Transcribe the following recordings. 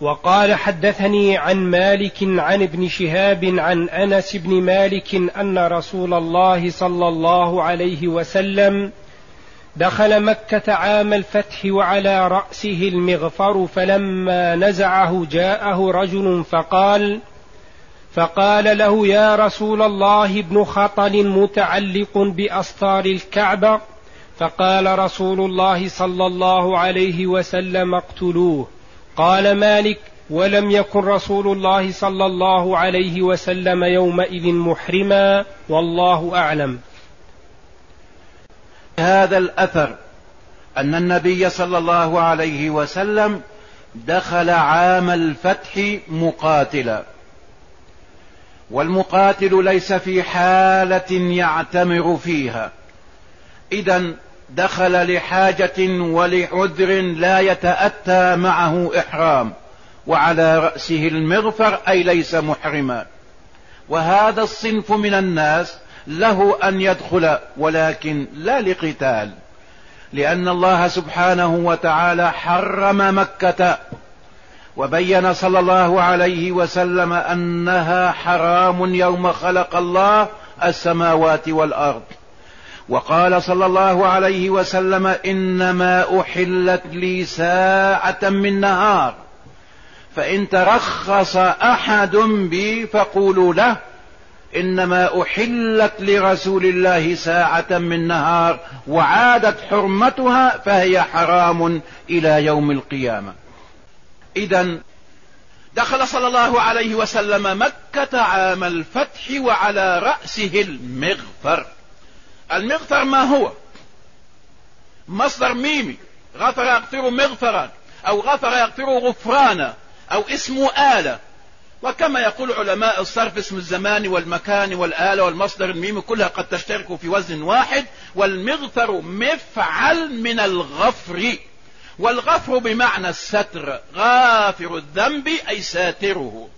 وقال حدثني عن مالك عن ابن شهاب عن أنس بن مالك أن رسول الله صلى الله عليه وسلم دخل مكة عام الفتح وعلى رأسه المغفر فلما نزعه جاءه رجل فقال فقال له يا رسول الله ابن خطل متعلق باستار الكعبة؟ فقال رسول الله صلى الله عليه وسلم اقتلوه. قال مالك ولم يكن رسول الله صلى الله عليه وسلم يومئذ محرما والله أعلم. هذا الأثر أن النبي صلى الله عليه وسلم دخل عام الفتح مقاتلا والمقاتل ليس في حالة يعتمر فيها. اذا دخل لحاجة ولعذر لا يتأتى معه إحرام وعلى رأسه المغفر أي ليس محرما. وهذا الصنف من الناس له أن يدخل ولكن لا لقتال لأن الله سبحانه وتعالى حرم مكة وبين صلى الله عليه وسلم أنها حرام يوم خلق الله السماوات والأرض. وقال صلى الله عليه وسلم إنما أحلت لي ساعة من نهار فإن ترخص أحد بي فقولوا له إنما أحلت لرسول الله ساعة من نهار وعادت حرمتها فهي حرام إلى يوم القيامة. اذا دخل صلى الله عليه وسلم مكة عام الفتح وعلى رأسه المغفر. المغفر ما هو؟ مصدر ميمي غفر يغفر مغفرا أو غفر يغفر غفرانا أو اسم آلة. وكما يقول علماء الصرف اسم الزمان والمكان والآلة والمصدر الميمي كلها قد تشترك في وزن واحد والمغفر مفعل من الغفر. والغفر بمعنى الستر غافر الذنب أي ساتره.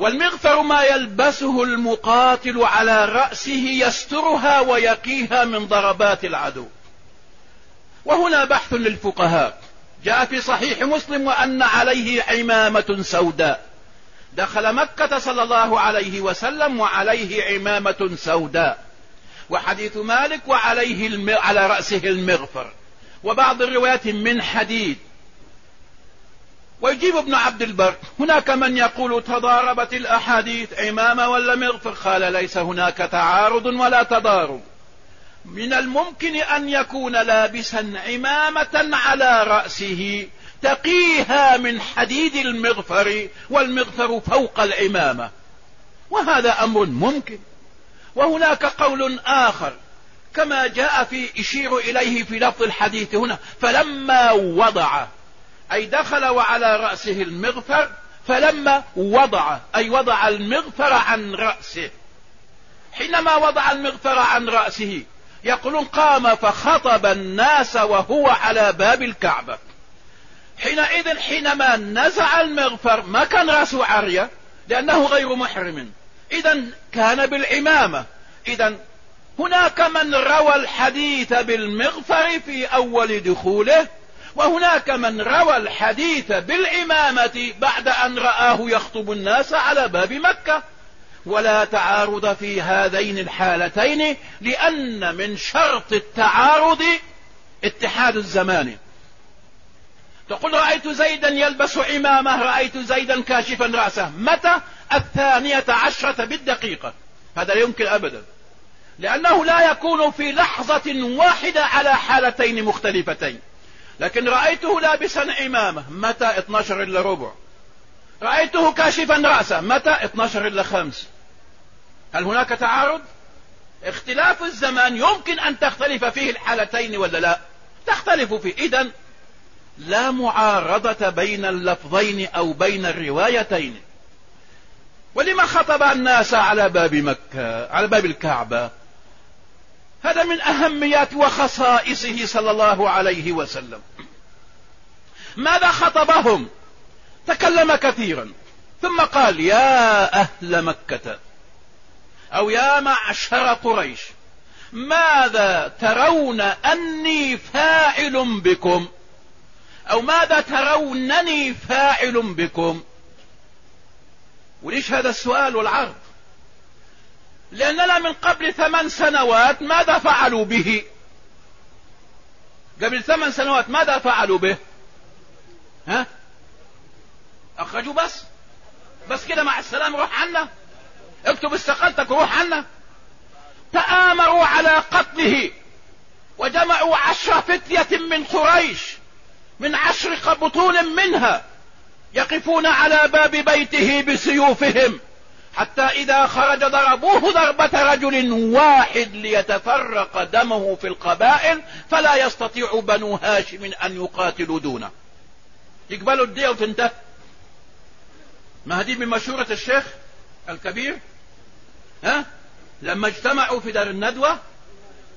والمغفر ما يلبسه المقاتل على رأسه يسترها ويقيها من ضربات العدو. وهنا بحث للفقهاء. جاء في صحيح مسلم وأن عليه عمامة سوداء. دخل مكة صلى الله عليه وسلم وعليه عمامة سوداء. وحديث مالك وعليه. على رأسه المغفر. وبعض الروايات من حديد. ويجيب ابن عبد البر. هناك من يقول تضاربت الأحاديث عمامة ولا مغفر قال ليس هناك تعارض ولا تضارب. من الممكن أن يكون لابسا عمامة على رأسه تقيها من حديد المغفر والمغفر فوق العمامة. وهذا أمر ممكن. وهناك قول آخر. كما جاء في يشير إليه في لفظ الحديث هنا. فلما وضع أي دخل وعلى رأسه المغفر فلما وضع أي وضع المغفر عن رأسه. حينما وضع المغفر عن رأسه يقولون قام فخطب الناس وهو على باب الكعبة. حينئذ حينما نزع المغفر ما كان رأسه عارية؟ لأنه غير محرم. إذا كان بالعمامة. إذا هناك من روى الحديث بالمغفر في أول دخوله وهناك من روى الحديث بالإمامة بعد أن رآه يخطب الناس على باب مكة. ولا تعارض في هذين الحالتين لأن من شرط التعارض اتحاد الزمان. تقول رأيت زيدا يلبس عمامة رأيت زيدا كاشفا رأسه. متى؟ الثانية عشرة بالدقيقة. هذا لا يمكن أبدا. لأنه لا يكون في لحظة واحدة على حالتين مختلفتين. لكن رأيته لابسا عمامة متى 12 إلا ربع. رأيته كاشفا رأسه متى 12 إلا خمس. هل هناك تعارض؟ اختلاف الزمان يمكن أن تختلف فيه الحالتين ولا لا؟ تختلف فيه. إذا لا معارضة بين اللفظين أو بين الروايتين. ولما خطب الناس على باب مكة على باب الكعبة هذا من أهميات وخصائصه صلى الله عليه وسلم. ماذا خطبهم؟ تكلم كثيرا ثم قال يا أهل مكة أو يا معشر قريش ماذا ترون أني فاعل بكم؟ أو ماذا ترونني فاعل بكم؟ وليش هذا السؤال والعرض؟ لأننا من قبل ثمان سنوات ماذا فعلوا به؟ قبل ثمان سنوات ماذا فعلوا به؟ ها؟ أخرجوا بس. بس كده مع السلامة روح عنا. اكتب استقالتك وروح عنا. تآمروا على قتله وجمعوا عشر فتية من قريش من عشر بطول منها يقفون على باب بيته بسيوفهم حتى إذا خرج ضربوه ضربة رجل واحد ليتفرق دمه في القبائل فلا يستطيع بنو هاشم أن يقاتلوا دونه. يقبلوا الدية وتنتهي ما هذه من مشورة الشيخ الكبير ها؟ لما اجتمعوا في دار الندوة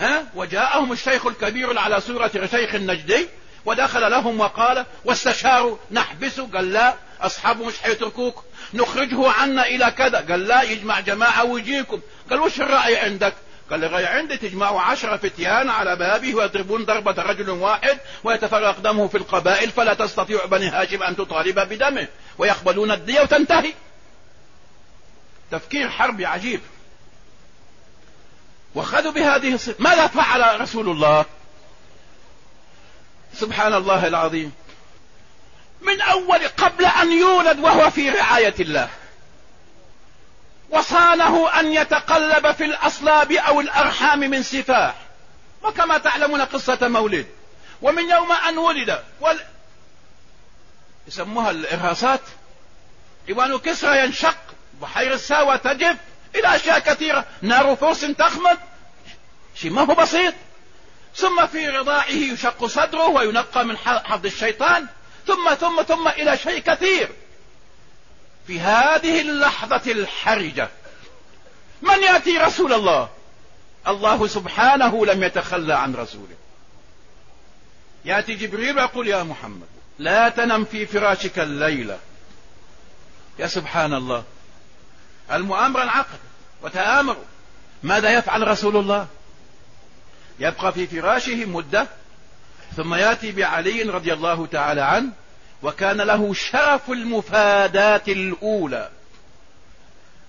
ها؟ وجاءهم الشيخ الكبير على صورة شيخ النجدي ودخل لهم وقال واستشاروا نحبسه قال لا أصحابه مش حيتركوك نخرجه عنا إلى كذا. قال لا يجمع جماعة ويجيكم. قال وش الرأي عندك؟ الرأي عندي تجمعوا عشرة فتيان على بابه ويضربون ضربة رجل واحد ويتفرق دمه في القبائل فلا تستطيع بني هاشم أن تطالب بدمه ويقبلون الدية وتنتهي. تفكير حربي عجيب. وخذوا بهذه الصفة ماذا فعل رسول الله؟ سبحان الله العظيم. من أول قبل أن يولد وهو في رعاية الله. وصانه أن يتقلب في الأصلاب أو الأرحام من سفاح وكما تعلمون قصة مولد. ومن يوم أن ولد وال... يسموها الإرهاصات. إيوان كسرى ينشق بحير الساوى تجف إلى أشياء كثيرة. نار فرس تخمد. شيء ما هو بسيط. ثم في رضاعه يشق صدره وينقى من حظ الشيطان. ثم ثم ثم إلى شيء كثير. في هذه اللحظة الحرجة. من يأتي رسول الله؟ الله سبحانه لم يتخلى عن رسوله. يأتي جبريل ويقول يا محمد لا تنم في فراشك الليلة يا سبحان الله. المؤامرة العقد وتآمروا ماذا يفعل رسول الله؟ يبقى في فراشه مدة ثم يأتي بعلي رضي الله تعالى عنه وكان له شرف المفادات الأولى.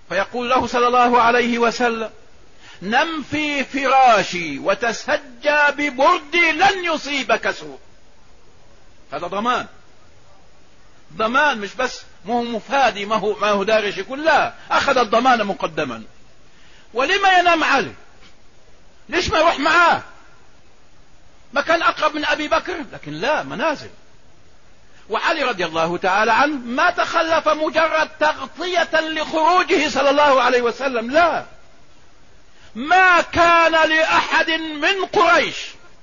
فيقول له صلى الله عليه وسلم نم في فراشي وتسجى ببردي لن يصيبك سوء. هذا ضمان. ضمان مش بس ما هو مفادي ما هو ما هو دارش يقول لا. أخذ الضمان مقدما. ولما ينام عليه ليش ما يروح معاه؟ ما كان أقرب من أبي بكر؟ لكن لا منازل. وعلي رضي الله تعالى عنه ما تخلف مجرد تغطية لخروجه صلى الله عليه وسلم لا. ما كان لأحد من قريش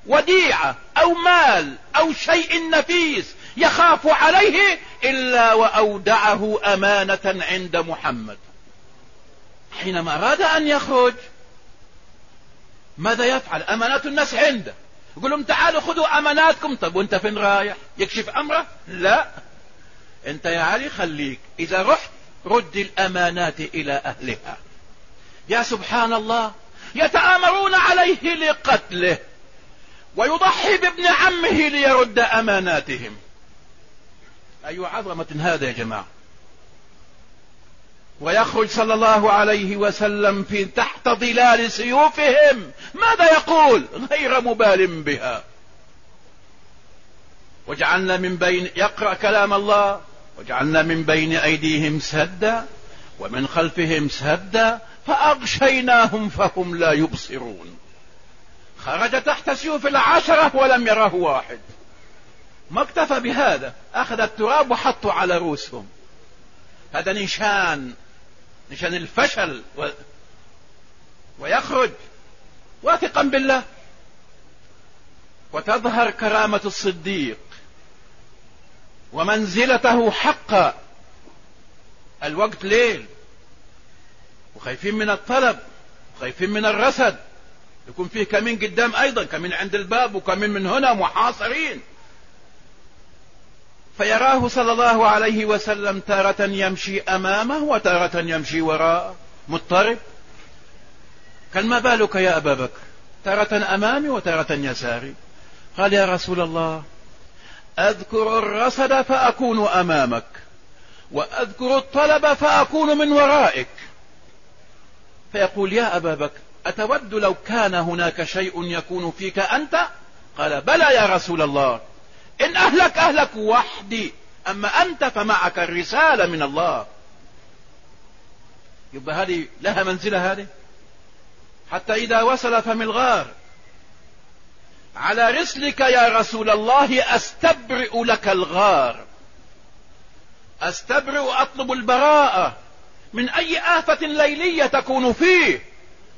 وديعة أو مال أو شيء نفيس يخاف عليه إلا وأودعه أمانة عند محمد. حينما أراد أن يخرج ماذا يفعل؟ أمانات الناس عنده. يقول لهم تعالوا خذوا أماناتكم. طب وانت فين رايح؟ يكشف أمره؟ لا. انت يا علي خليك. إذا رحت رد الأمانات إلى أهلها. يا سبحان الله يتآمرون عليه لقتله ويضحي بابن عمه ليرد أماناتهم. أي عظمة هذا يا جماعة؟ ويخرج صلى الله عليه وسلم في تحت ظلال سيوفهم. ماذا يقول؟ غير مبال بها. وجعلنا من بين يقرأ كلام الله. وجعلنا من بين أيديهم سدا ومن خلفهم سدا فأغشيناهم فهم لا يبصرون. خرج تحت سيوف العشرة ولم يره واحد. ما اكتفى بهذا. أخذ التراب وحطه على رؤوسهم. هذا نشان. نشان الفشل و... ويخرج واثقا بالله. وتظهر كرامة الصديق ومنزلته حقا. الوقت ليل. وخايفين من الطلب. وخايفين من الرسد يكون فيه كمين قدام أيضا. كمين عند الباب. وكمين من هنا. محاصرين. فيراه صلى الله عليه وسلم تارة يمشي أمامه وتارة يمشي وراءه. مضطرب. قال ما بالك يا أبا بكر؟ تارة أمامي وتارة يساري. قال يا رسول الله أذكر الرصد فأكون أمامك وأذكر الطلب فأكون من ورائك. فيقول يا أبا بكر أتود لو كان هناك شيء يكون فيك أنت؟ قال بلى يا رسول الله. إن أهلك أهلك وحدي. أما أنت فمعك الرسالة من الله. يبقى هذه لها منزلة هذه؟ حتى إذا وصل فم الغار. على رسلك يا رسول الله أستبرئ لك الغار. أستبرئ أطلب البراءة من أي آفة ليلية تكون فيه.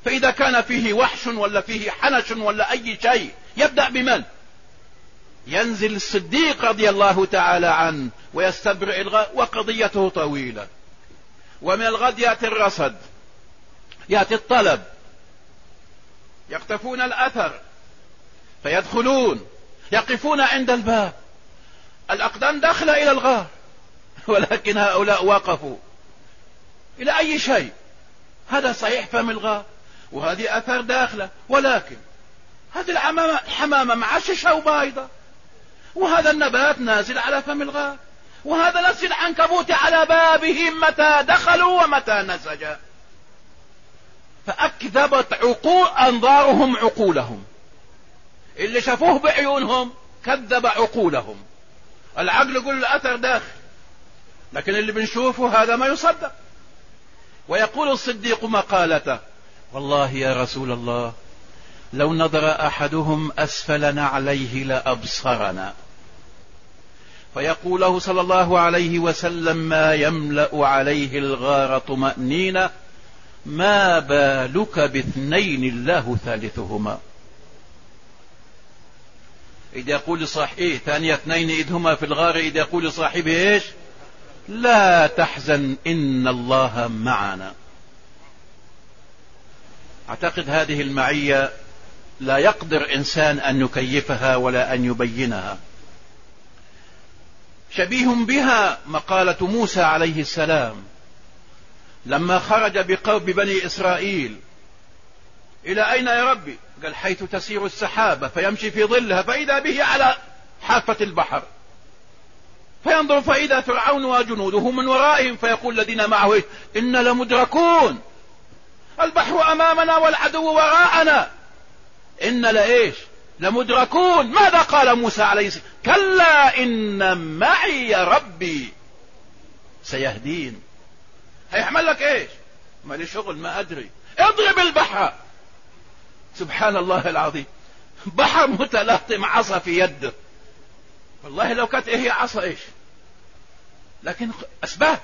فإذا كان فيه وحش ولا فيه حنش ولا أي شيء يبدأ بمن؟ ينزل الصديق رضي الله تعالى عنه ويستبرئ الغد وقضيته طويلة. ومن الغد يأتي الرصد يأتي الطلب. يقتفون الأثر فيدخلون يقفون عند الباب. الأقدام داخلة إلى الغار ولكن هؤلاء وقفوا. إلى أي شيء؟ هذا صحيح فم الغار وهذه أثر داخلة ولكن هذه الحمامة حمامة معششة وبايضة وهذا النبات نازل على فم الغار وهذا نسل العنكبوت على بابهم متى دخلوا ومتى نسج فأكذبت عقول أنظارهم عقولهم. اللي شافوه بعيونهم كذب عقولهم. العقل يقول الأثر داخل. لكن اللي بنشوفه هذا ما يصدق. ويقول الصديق مقالته والله يا رسول الله لو نظر أحدهم أسفل نعليه لأبصرنا. فيقول له صلى الله عليه وسلم ما يملأ عليه الغار طمأنينة ما بالك باثنين الله ثالثهما. إذ يقول لصاحبه ثانية اثنين إذ هما في الغار إذ يقول لصاحبه إيش؟ لا تحزن إن الله معنا. أعتقد هذه المعية لا يقدر إنسان أن يكيفها ولا أن يبينها. شبيه بها مقالة موسى عليه السلام لما خرج بقوم بني إسرائيل. إلى أين يا ربي؟ قال حيث تسير السحابة فيمشي في ظلها فإذا به على حافة البحر. فينظر فإذا فرعون وجنوده من ورائهم فيقول الذين معه إن لمدركون. البحر أمامنا والعدو وراءنا. إن لإيش؟ لمدركون. ماذا قال موسى عليه السلام؟ كلا إن معي ربي. سيهدين. هيعمل لك إيش؟ ما لي شغل ما أدري. اضرب البحر. سبحان الله العظيم. بحر متلاطم عصا في يده. والله لو كانت إيه هي عصا إيش؟ لكن أسباب.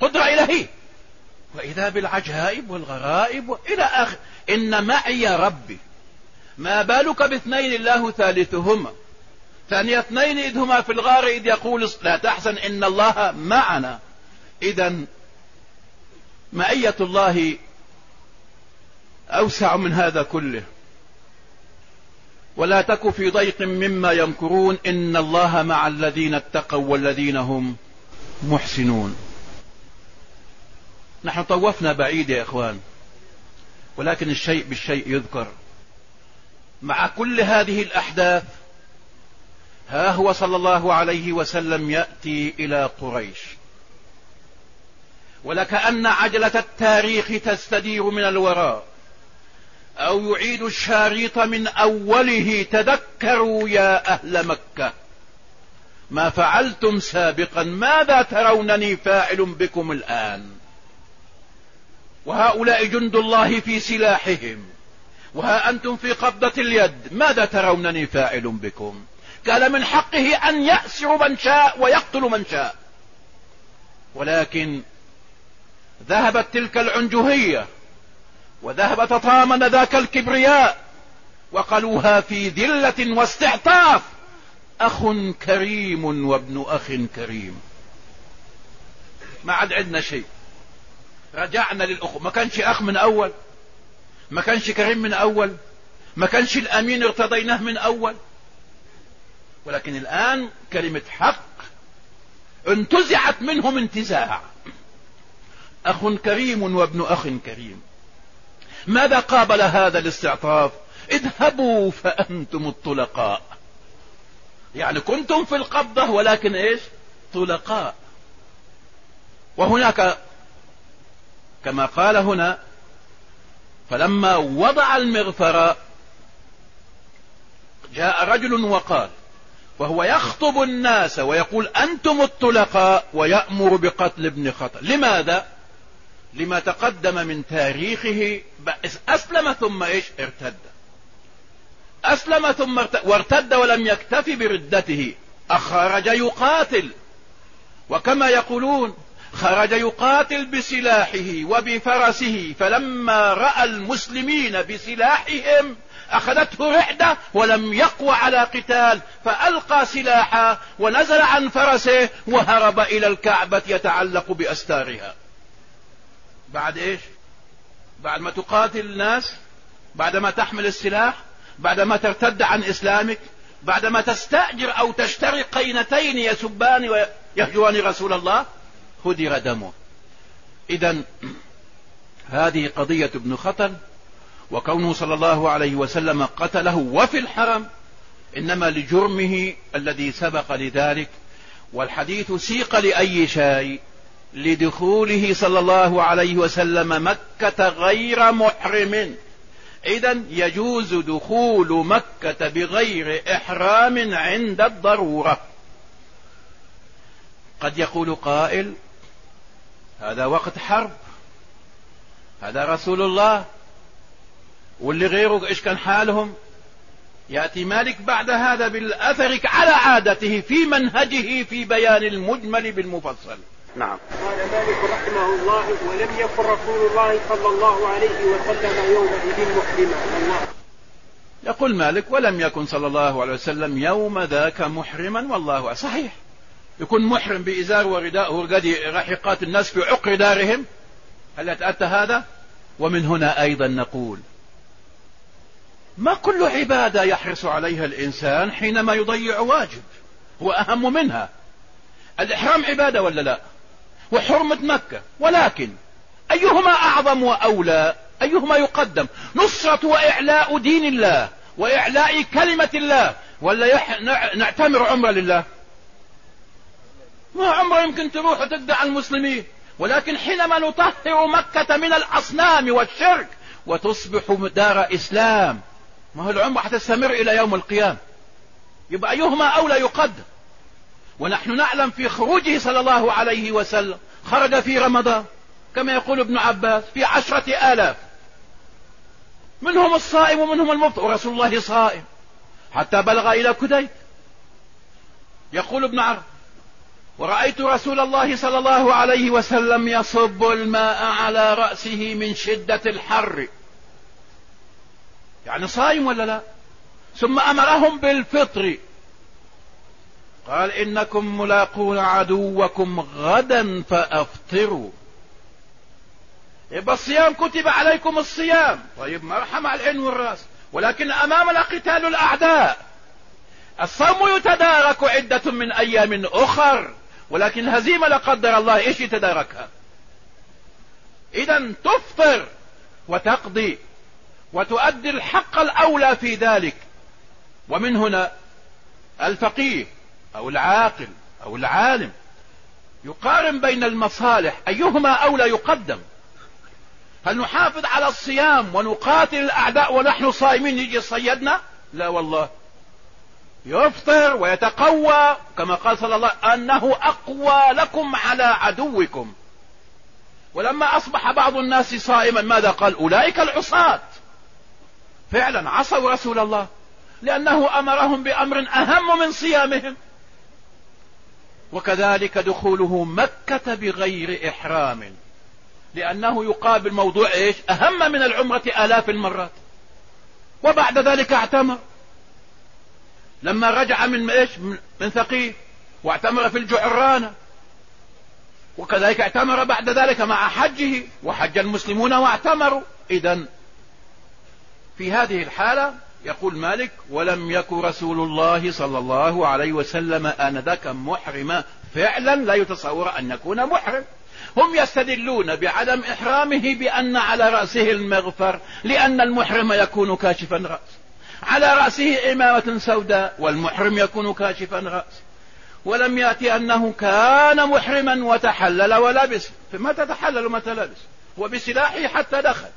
قدرة إلهية. وإذا بالعجائب والغرائب إلى آخر. إن معي ربي. ما بالك باثنين الله ثالثهما؟ ثاني اثنين إذ هما في الغار إذ يقول لا تحزن إن الله معنا. إذا معية الله أوسع من هذا كله. ولا تك في ضيق مما يمكرون إن الله مع الذين اتقوا والذين هم محسنون. نحن طوفنا بعيد يا إخوان ولكن الشيء بالشيء يذكر. مع كل هذه الأحداث ها هو صلى الله عليه وسلم يأتي إلى قريش. ولكأن عجلة التاريخ تستدير من الوراء أو يعيد الشاريط من أوله تذكروا يا أهل مكة. ما فعلتم سابقا ماذا ترونني فاعل بكم الآن؟ وهؤلاء جند الله في سلاحهم. وها أنتم في قبضة اليد. ماذا ترونني فاعل بكم؟ قال من حقه أن يأسر من شاء ويقتل من شاء. ولكن ذهبت تلك العنجهية وذهب تطامن ذاك الكبرياء وقلوها في ذلة واستعطاف. أخ كريم وابن أخ كريم. ما عاد عندنا شيء. رجعنا للأخ. ما كانش أخ من أول. ما كانش كريم من أول ما كانش الأمين ارتضيناه من أول. ولكن الآن كلمة حق انتزعت منهم انتزاع. أخ كريم وابن أخ كريم. ماذا قابل هذا الاستعطاف؟ اذهبوا فأنتم الطلقاء. يعني كنتم في القبضة ولكن إيش؟ طلقاء. وهناك كما قال هنا فلما وضع المغفر جاء رجل وقال وهو يخطب الناس ويقول أنتم الطلقاء ويأمر بقتل ابن خطر لماذا؟ لما تقدم من تاريخه أسلم ثم إيش؟ ارتد. أسلم ثم ارتد وارتد ولم يكتف بردته. أخرج يقاتل. وكما يقولون خرج يقاتل بسلاحه وبفرسه فلما رأى المسلمين بسلاحهم أخذته رعدة ولم يقوى على قتال فألقى سلاحه ونزل عن فرسه وهرب إلى الكعبة يتعلق بأستارها. بعد إيش؟ بعد ما تقاتل الناس بعدما تحمل السلاح بعدما ترتد عن إسلامك بعدما تستأجر أو تشتري قينتين يسبان ويهجوان رسول الله هدر دمه. إذا هذه قضية ابن خطل وكونه صلى الله عليه وسلم قتله وفي الحرم إنما لجرمه الذي سبق لذلك والحديث سيق لأي شيء لدخوله صلى الله عليه وسلم مكة غير محرم. إذا يجوز دخول مكة بغير إحرام عند الضرورة. قد يقول قائل هذا وقت حرب. هذا رسول الله. واللي غيره إيش كان حالهم؟ يأتي مالك بعد هذا بالأثر على عادته في منهجه في بيان المجمل بالمفصل. نعم. قال مالك رحمه الله ولم يكن رسول الله صلى الله عليه وسلم يومئذ محرما الله يقول مالك ولم يكن صلى الله عليه وسلم يوم ذاك محرما. والله صحيح. يكون محرم بإزار ورداء وقد راح يقاتل الناس في عقر دارهم. هل يتأتى هذا؟ ومن هنا أيضا نقول ما كل عبادة يحرص عليها الإنسان حينما يضيع واجب؟ هو أهم منها. الإحرام عبادة ولا لا؟ وحرمة مكة. ولكن أيهما أعظم وأولى؟ أيهما يقدم؟ نصرة وإعلاء دين الله وإعلاء كلمة الله. ولا يح... نعتمر عمرة لله. ما عمره يمكن تروح وتقدع المسلمين. ولكن حينما نطهر مكة من الأصنام والشرك وتصبح دار إسلام ما هو العمرة حتستمر إلى يوم القيامة. يبقى أيهما أولى يقدم ونحن نعلم في خروجه صلى الله عليه وسلم خرج في رمضان كما يقول ابن عباس في عشرة آلاف. منهم الصائم ومنهم المفطر ورسول الله صائم. حتى بلغ إلى كديت. يقول ابن عرب ورأيت رسول الله صلى الله عليه وسلم يصب الماء على رأسه من شدة الحر. يعني صايم ولا لا؟ ثم أمرهم بالفطر. قال إنكم ملاقون عدوكم غدا فأفطروا. يبقى الصيام كتب عليكم الصيام. طيب مرحم على العين والرأس. ولكن أمامنا قتال الأعداء. الصوم يتدارك عدة من أيام أخر. ولكن هزيمة لا قدر الله. إيش يتداركها إذا تفطر وتقضي وتؤدي الحق الأولى في ذلك. ومن هنا الفقيه أو العاقل أو العالم يقارن بين المصالح. أيهما أولى يقدم؟ هل نحافظ على الصيام ونقاتل الأعداء ونحن صائمين؟ يجي صيدنا؟ لا والله. يفطر ويتقوى كما قال صلى الله أنه أقوى لكم على عدوكم. ولما أصبح بعض الناس صائما ماذا قال؟ أولئك العصاة. فعلا عصوا رسول الله لأنه أمرهم بأمر أهم من صيامهم. وكذلك دخوله مكة بغير إحرام لأنه يقابل موضوع إيش؟ أهم من العمرة آلاف المرات. وبعد ذلك اعتمر. لما رجع من إيش؟ من ثقيف واعتمر في الجعرانة. وكذلك اعتمر بعد ذلك مع حجه وحج المسلمون واعتمروا. إذا في هذه الحالة يقول مالك ولم يكن رسول الله صلى الله عليه وسلم آنذاك محرما. فعلا لا يتصور أن يكون محرم. هم يستدلون بعدم إحرامه بأن على رأسه المغفر لأن المحرم يكون كاشفا رأس على رأسه إمامة سوداء والمحرم يكون كاشفا رأسه ولم يأتي أنه كان محرما وتحلل ولبس. فما تتحلل متى لبس وبسلاحه حتى دخل.